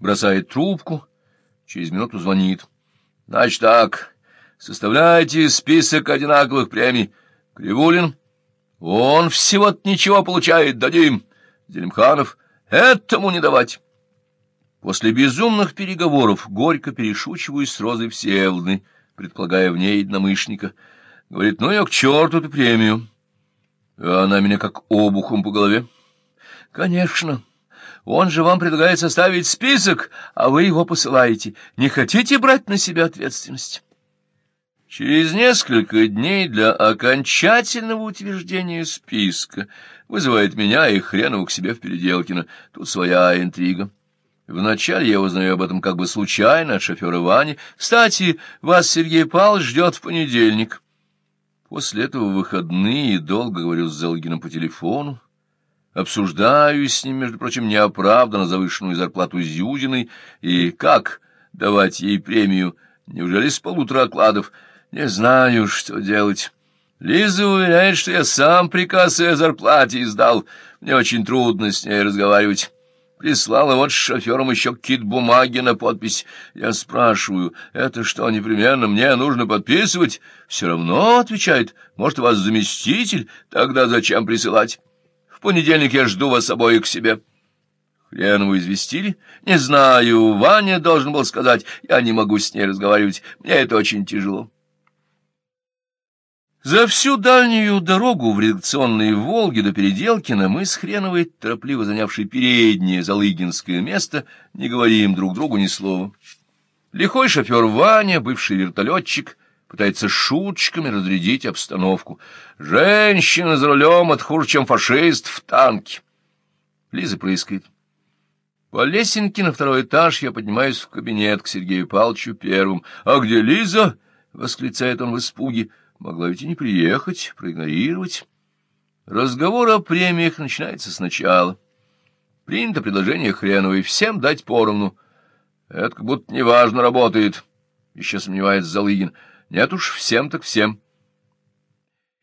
бросает трубку, через минуту звонит. — Значит так, составляйте список одинаковых премий. Кривулин, он всего-то ничего получает, дадим. Зелимханов, этому не давать. После безумных переговоров горько перешучиваюсь с Розой Всеволодной, предполагая в ней единомышленника. Говорит, ну я к черту эту премию. А она меня как обухом по голове. Конечно. Он же вам предлагает составить список, а вы его посылаете. Не хотите брать на себя ответственность? Через несколько дней для окончательного утверждения списка вызывает меня и Хренову к себе в Переделкино. Тут своя интрига. Вначале я узнаю об этом как бы случайно от шофера Вани. Кстати, вас Сергей Павлович ждет в понедельник. После этого выходные долго говорю с Залгиным по телефону. Обсуждаю с ним, между прочим, неоправданно завышенную зарплату Зюзиной и как давать ей премию, неужели с полутора окладов. Не знаю, что делать. Лиза уверяет, что я сам приказ о зарплате издал. Мне очень трудно с ней разговаривать. Прислала вот с шофером еще какие-то бумаги на подпись. Я спрашиваю, это что, непременно мне нужно подписывать? Все равно, отвечает, может, у вас заместитель? Тогда зачем присылать? Понедельник я жду вас обоих к себе. Хренову известили? Не знаю, Ваня должен был сказать. Я не могу с ней разговаривать, мне это очень тяжело. За всю дальнюю дорогу в редакционные Волги до Переделкина мы с Хреновой, торопливо занявшей переднее залыгинское место, не говорим друг другу ни слова. Лихой шофер Ваня, бывший вертолетчик, пытается шуточками разрядить обстановку. Женщина за рулем от хуже, чем фашист в танке. Лиза прыскает. По лесенке на второй этаж я поднимаюсь в кабинет к Сергею Павловичу первым. «А где Лиза?» — восклицает он в испуге. Могла ведь и не приехать, проигнорировать. Разговор о премиях начинается сначала. Принято предложение Хреновой всем дать поровну. Это как будто неважно работает, — еще сомневается Залыгин. Нет уж, всем так всем.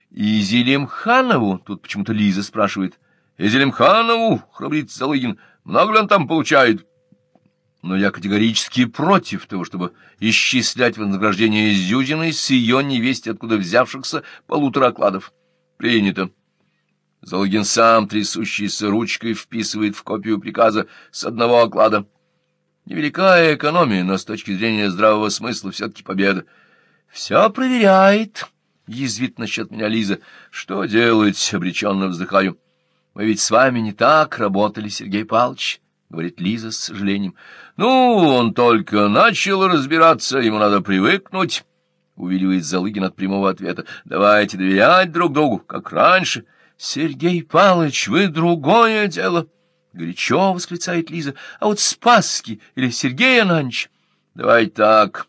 И Зелимханову, тут почему-то Лиза спрашивает, — И Зелимханову, — храбрит Залыгин, — много ли он там получает? но я категорически против того, чтобы исчислять вознаграждение Зюзиной с ее невесть, откуда взявшихся полутора окладов. Принято. Залогин сам, трясущейся ручкой, вписывает в копию приказа с одного оклада. Невеликая экономия, но с точки зрения здравого смысла все-таки победа. — Все проверяет, — язвит насчет меня Лиза. — Что делать? — обреченно вздыхаю. — Мы ведь с вами не так работали, Сергей Павлович. — говорит Лиза с сожалением. — Ну, он только начал разбираться, ему надо привыкнуть, — увиливает Залыгин от прямого ответа. — Давайте доверять друг другу, как раньше. — Сергей Павлович, вы другое дело! — горячо восклицает Лиза. — А вот Спасский или Сергей Ананч? — Давайте так...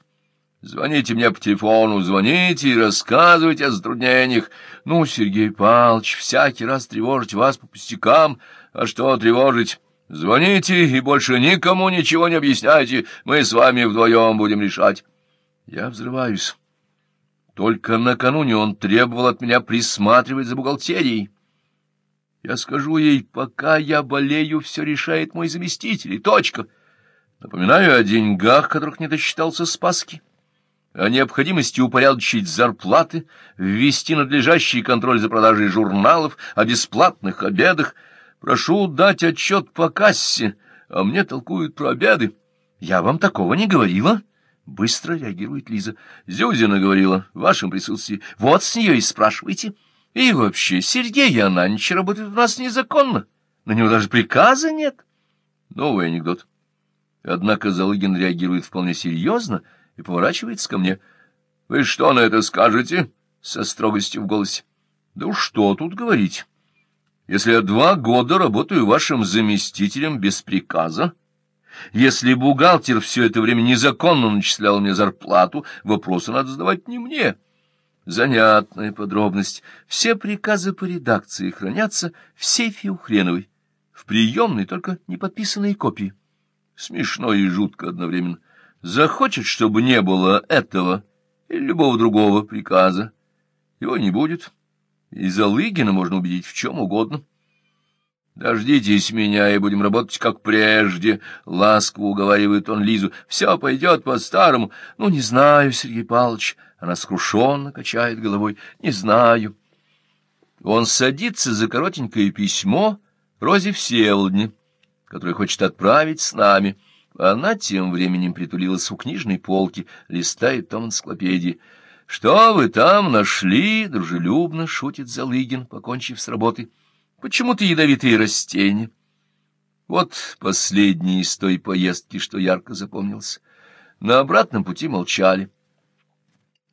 Звоните мне по телефону, звоните и рассказывайте о затруднениях. Ну, Сергей Павлович, всякий раз тревожить вас по пустякам. А что тревожить? Звоните и больше никому ничего не объясняйте, мы с вами вдвоем будем решать. Я взрываюсь. Только накануне он требовал от меня присматривать за бухгалтерией. Я скажу ей, пока я болею, все решает мой заместитель, и точка. Напоминаю о деньгах, которых не досчитался Спаски, о необходимости упорядочить зарплаты, ввести надлежащий контроль за продажей журналов, о бесплатных обедах — Прошу дать отчет по кассе, а мне толкуют про обеды. Я вам такого не говорила. Быстро реагирует Лиза. Зюзина говорила в вашем присутствии. Вот с нее и спрашивайте. И вообще, Сергей Ананич работает у нас незаконно. На него даже приказа нет. Новый анекдот. Однако Залыгин реагирует вполне серьезно и поворачивается ко мне. — Вы что на это скажете? — со строгостью в голосе. — Да что тут говорить? Если я два года работаю вашим заместителем без приказа, если бухгалтер все это время незаконно начислял мне зарплату, вопросы надо задавать не мне. Занятная подробность. Все приказы по редакции хранятся в сейфе у Хреновой, в приемной только неподписанные копии. Смешно и жутко одновременно. Захочет, чтобы не было этого или любого другого приказа. Его не будет. И Залыгина можно убедить в чем угодно. «Дождитесь меня, и будем работать как прежде», — ласково уговаривает он Лизу. «Все пойдет по-старому». «Ну, не знаю, Сергей Павлович». Она скрушенно качает головой. «Не знаю». Он садится за коротенькое письмо Розе Всеволодне, которое хочет отправить с нами. Она тем временем притулилась у книжной полки, листает том энциклопедии. «Что вы там нашли?» — дружелюбно шутит Залыгин, покончив с работой. «Почему-то ядовитые растения». Вот последний из той поездки, что ярко запомнился. На обратном пути молчали.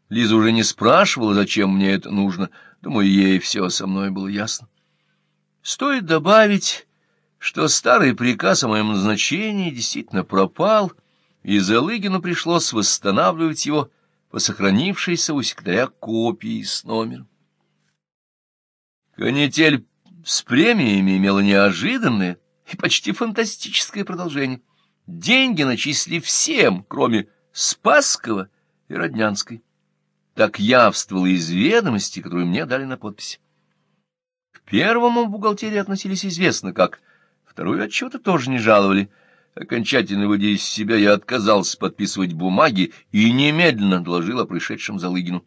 Лиза уже не спрашивала, зачем мне это нужно. Думаю, ей все со мной было ясно. Стоит добавить, что старый приказ о моем назначении действительно пропал, и Залыгину пришлось восстанавливать его по сохранившейся у секретаря копии с номером. Канитель с премиями имела неожиданное и почти фантастическое продолжение. Деньги начислили всем, кроме Спасского и Роднянской так явствовало из ведомости, которую мне дали на подпись. К первому в бухгалтерии относились известно как, вторую отчета тоже не жаловали. Окончательно выйдя из себя, я отказался подписывать бумаги и немедленно доложил о пришедшем Залыгину.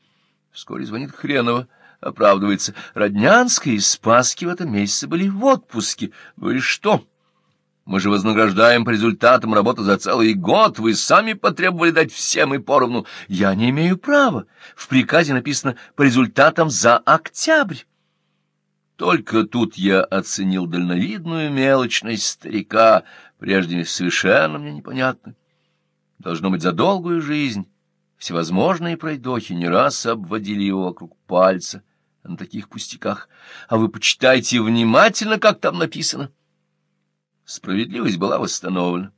Вскоре звонит Хренова, оправдывается. Роднянская и Спаски в этом месяце были в отпуске. Ну и что? Мы же вознаграждаем по результатам работы за целый год. Вы сами потребовали дать всем и поровну. Я не имею права. В приказе написано «по результатам за октябрь». Только тут я оценил дальновидную мелочность старика, прежде совершенно мне непонятно. Должно быть, за долгую жизнь всевозможные пройдохи не раз обводили его вокруг пальца на таких пустяках. А вы почитайте внимательно, как там написано справедливость была восстановлена.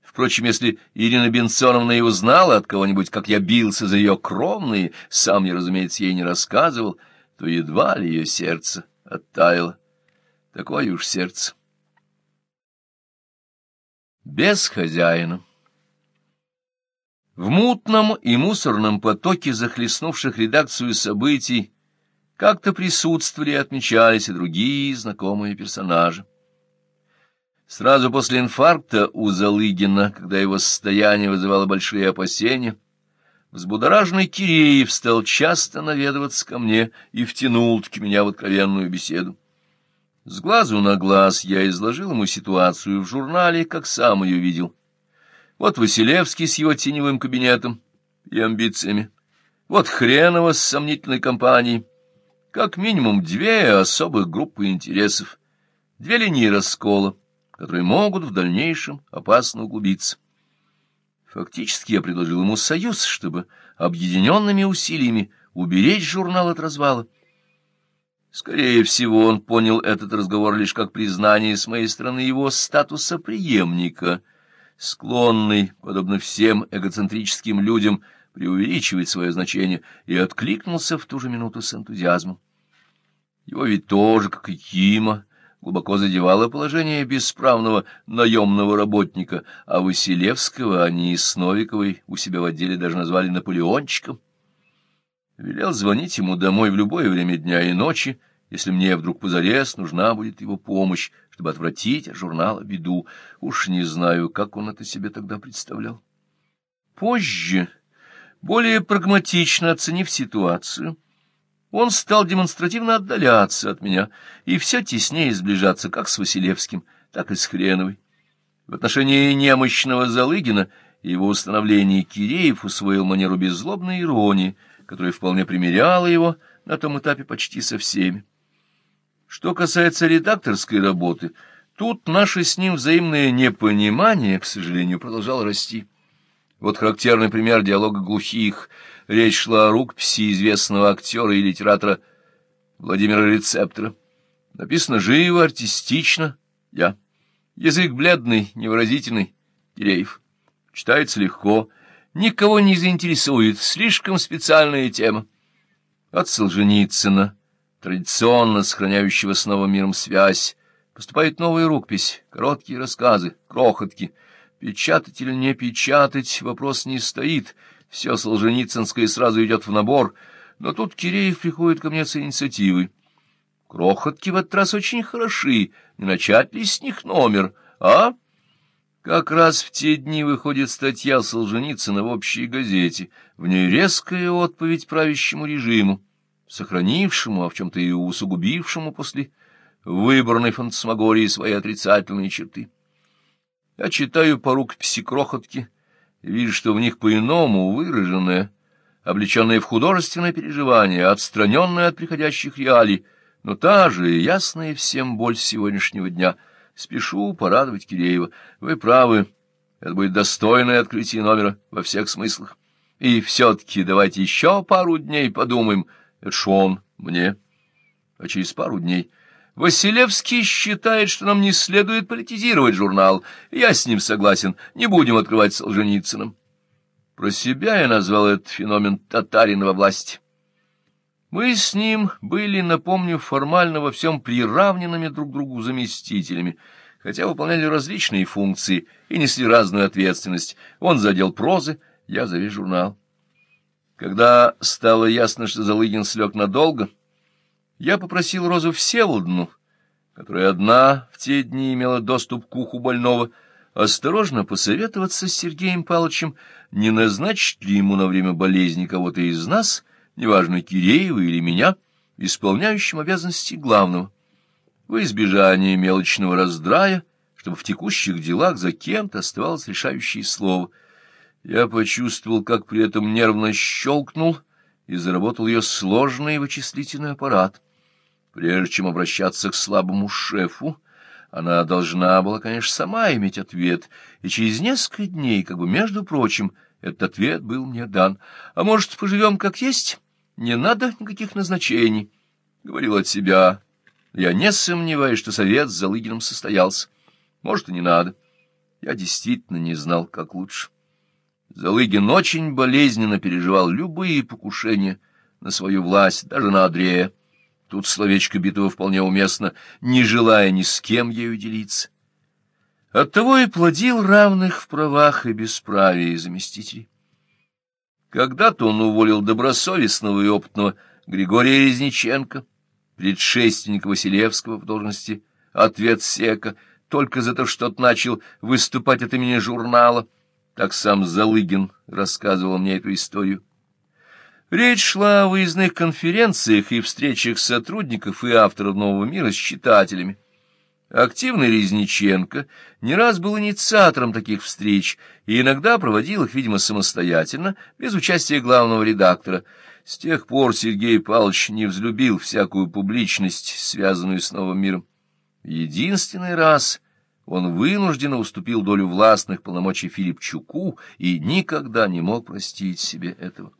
Впрочем, если Ирина Бенсоновна и узнала от кого-нибудь, как я бился за ее кровные, сам я, разумеется, ей не рассказывал, то едва ли ее сердце оттаяло. Такое уж сердце. Без хозяина. В мутном и мусорном потоке захлестнувших редакцию событий как-то присутствовали и отмечались и другие знакомые персонажи. Сразу после инфаркта у Залыгина, когда его состояние вызывало большие опасения, взбудораженный Киреев стал часто наведываться ко мне и втянул-таки меня в откровенную беседу. С глазу на глаз я изложил ему ситуацию в журнале, как сам ее видел. Вот Василевский с его теневым кабинетом и амбициями. Вот Хренова с сомнительной компанией. Как минимум две особых группы интересов, две линии раскола которые могут в дальнейшем опасно углубиться. Фактически я предложил ему союз, чтобы объединенными усилиями уберечь журнал от развала. Скорее всего, он понял этот разговор лишь как признание с моей стороны его статуса преемника, склонный, подобно всем эгоцентрическим людям, преувеличивать свое значение, и откликнулся в ту же минуту с энтузиазмом. Его ведь тоже, как и Кима, глубоко задевало положение бесправного наемного работника, а Василевского они с Новиковой у себя в отделе даже назвали Наполеончиком. Велел звонить ему домой в любое время дня и ночи, если мне вдруг позарез нужна будет его помощь, чтобы отвратить от журнала беду. Уж не знаю, как он это себе тогда представлял. Позже, более прагматично оценив ситуацию, он стал демонстративно отдаляться от меня и все теснее сближаться как с Василевским, так и с Хреновой. В отношении немощного Залыгина его установления Киреев усвоил манеру беззлобной иронии, которая вполне примеряла его на том этапе почти со всеми. Что касается редакторской работы, тут наше с ним взаимное непонимание, к сожалению, продолжало расти. Вот характерный пример диалога глухих — Речь шла о рукописи известного актера и литератора Владимира Рецептора. Написано живо, артистично. Я. Язык бледный, невыразительный. Киреев. Читается легко. Никого не заинтересует. Слишком специальная тема. От Солженицына, традиционно сохраняющего с новым миром связь, поступает новая рукопись, короткие рассказы, крохотки. Печатать или не печатать, вопрос не стоит — все Солженицынское сразу идет в набор, но тут Киреев приходит ко мне с инициативой. Крохотки в этот раз очень хороши, не начать ли с них номер, а? Как раз в те дни выходит статья Солженицына в общей газете, в ней резкая отповедь правящему режиму, сохранившему, а в чем-то и усугубившему после выборной фантасмагории свои отрицательные черты. Я читаю по рукописи крохотки вижу, что в них по-иному выраженное, облеченное в художественное переживание, отстраненное от приходящих реалий, но та же ясная всем боль сегодняшнего дня. Спешу порадовать Киреева. Вы правы, это будет достойное открытие номера во всех смыслах. И все-таки давайте еще пару дней подумаем. Это ж он мне. А через пару дней... Василевский считает, что нам не следует политизировать журнал. Я с ним согласен. Не будем открывать Солженицыным. Про себя я назвал этот феномен татаринова власти. Мы с ним были, напомню, формально во всем приравненными друг другу заместителями, хотя выполняли различные функции и несли разную ответственность. Он за отдел прозы, я за весь журнал. Когда стало ясно, что Залыгин слег надолго, я попросил Розу Всеволодну, которая одна в те дни имела доступ к уху больного, осторожно посоветоваться с Сергеем Павловичем, не назначить ли ему на время болезни кого-то из нас — неважно, Киреева или меня, исполняющим обязанности главного. В избежание мелочного раздрая, чтобы в текущих делах за кем-то оставалось решающее слово. Я почувствовал, как при этом нервно щелкнул и заработал ее сложный вычислительный аппарат. Прежде чем обращаться к слабому шефу, она должна была, конечно, сама иметь ответ, и через несколько дней, как бы между прочим, этот ответ был мне дан. А может, поживем как есть? Не надо никаких назначений. Говорил от себя. Я не сомневаюсь, что совет с Залыгиным состоялся. Может, и не надо. Я действительно не знал, как лучше. Залыгин очень болезненно переживал любые покушения на свою власть, даже на Андрея. Тут словечко битого вполне уместно, не желая ни с кем ею делиться. Оттого и плодил равных в правах и бесправии заместителей. Когда-то он уволил добросовестного и опытного Григория Резниченко, предшественника Василевского в должности ответ сека, только за то, что начал выступать от имени журнала. Так сам Залыгин рассказывал мне эту историю. Речь шла о выездных конференциях и встречах сотрудников и авторов «Нового мира» с читателями. Активный Резниченко не раз был инициатором таких встреч и иногда проводил их, видимо, самостоятельно, без участия главного редактора. С тех пор Сергей Павлович не взлюбил всякую публичность, связанную с новым миром. Единственный раз он вынужденно уступил долю властных полномочий Филипчуку и никогда не мог простить себе этого.